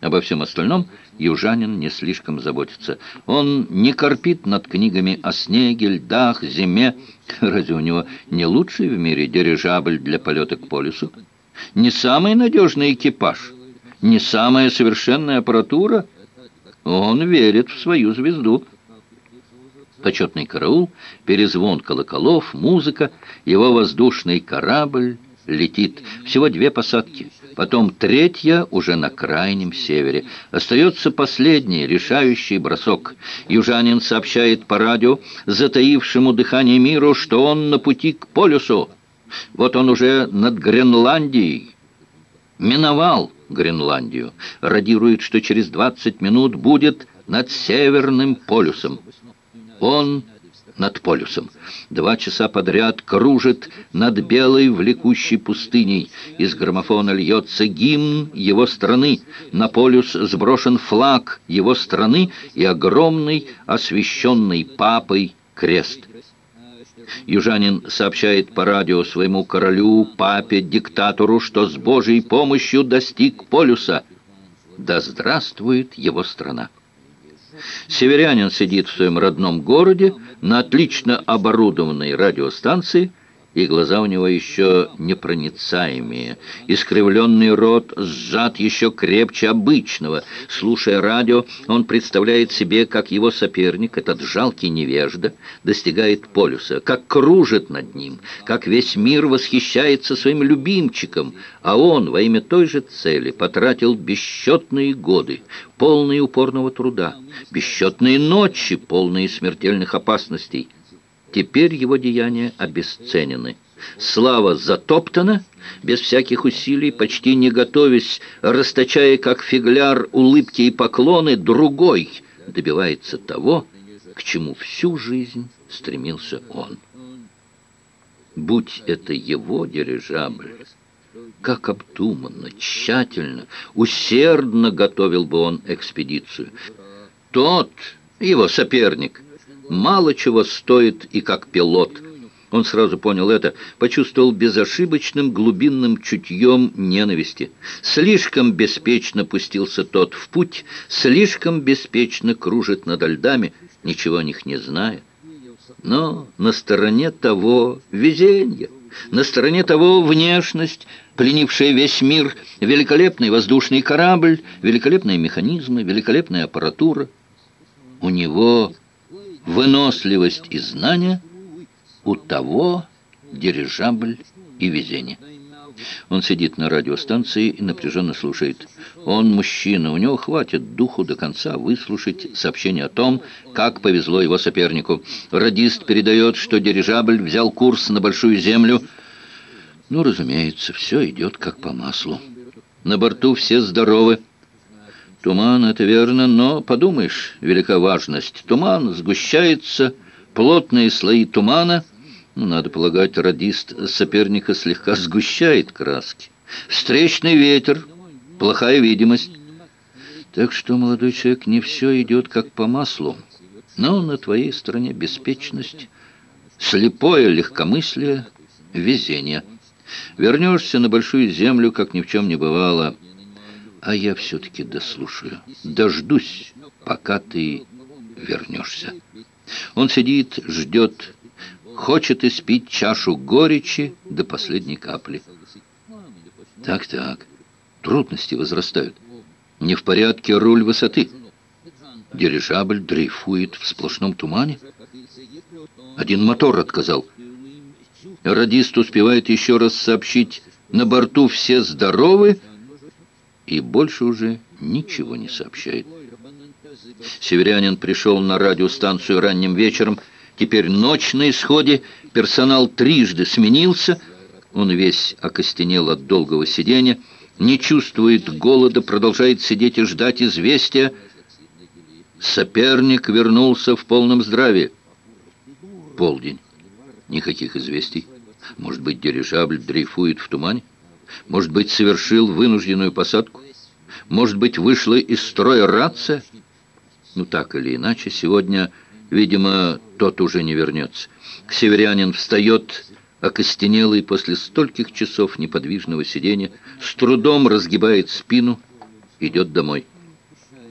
Обо всем остальном южанин не слишком заботится. Он не корпит над книгами о снеге, льдах, зиме. Разве у него не лучший в мире дирижабль для полета к полюсу? Не самый надежный экипаж? Не самая совершенная аппаратура? Он верит в свою звезду. Почетный караул, перезвон колоколов, музыка, его воздушный корабль летит. Всего две посадки. Потом третья уже на крайнем севере. Остается последний, решающий бросок. Южанин сообщает по радио, затаившему дыхание миру, что он на пути к полюсу. Вот он уже над Гренландией. Миновал Гренландию. Радирует, что через 20 минут будет над Северным полюсом. Он над полюсом. Два часа подряд кружит над белой влекущей пустыней. Из граммофона льется гимн его страны. На полюс сброшен флаг его страны и огромный, освященный папой, крест. Южанин сообщает по радио своему королю, папе, диктатору, что с Божьей помощью достиг полюса. Да здравствует его страна! Северянин сидит в своем родном городе на отлично оборудованной радиостанции, и глаза у него еще непроницаемые. Искривленный рот сжат еще крепче обычного. Слушая радио, он представляет себе, как его соперник, этот жалкий невежда, достигает полюса, как кружит над ним, как весь мир восхищается своим любимчиком, а он во имя той же цели потратил бесчетные годы, полные упорного труда, бесчетные ночи, полные смертельных опасностей – Теперь его деяния обесценены. Слава затоптана, без всяких усилий, почти не готовясь, расточая, как фигляр, улыбки и поклоны, другой добивается того, к чему всю жизнь стремился он. Будь это его дирижабль, как обдуманно, тщательно, усердно готовил бы он экспедицию. Тот, его соперник, мало чего стоит и как пилот. Он сразу понял это, почувствовал безошибочным глубинным чутьем ненависти. Слишком беспечно пустился тот в путь, слишком беспечно кружит над льдами, ничего о них не зная. Но на стороне того везенье, на стороне того внешность, пленившая весь мир, великолепный воздушный корабль, великолепные механизмы, великолепная аппаратура. У него выносливость и знания, у того дирижабль и везение. Он сидит на радиостанции и напряженно слушает. Он мужчина, у него хватит духу до конца выслушать сообщение о том, как повезло его сопернику. Радист передает, что дирижабль взял курс на Большую Землю. Ну, разумеется, все идет как по маслу. На борту все здоровы. Туман, это верно, но, подумаешь, велика важность. Туман сгущается, плотные слои тумана, ну, надо полагать, радист соперника слегка сгущает краски. Встречный ветер, плохая видимость. Так что, молодой человек, не все идет как по маслу. Но на твоей стороне беспечность, слепое легкомыслие, везение. Вернешься на большую землю, как ни в чем не бывало – а я все-таки дослушаю. Дождусь, пока ты вернешься. Он сидит, ждет, хочет испить чашу горечи до последней капли. Так-так, трудности возрастают. Не в порядке руль высоты. Дирижабль дрейфует в сплошном тумане. Один мотор отказал. Радист успевает еще раз сообщить, на борту все здоровы, и больше уже ничего не сообщает. Северянин пришел на радиостанцию ранним вечером. Теперь ночь на исходе, персонал трижды сменился. Он весь окостенел от долгого сидения, не чувствует голода, продолжает сидеть и ждать известия. Соперник вернулся в полном здравии. Полдень. Никаких известий. Может быть, дирижабль дрейфует в тумане? Может быть, совершил вынужденную посадку? Может быть, вышла из строя рация? Ну, так или иначе, сегодня, видимо, тот уже не вернется. Северянин встает, окостенелый после стольких часов неподвижного сидения, с трудом разгибает спину. идет домой.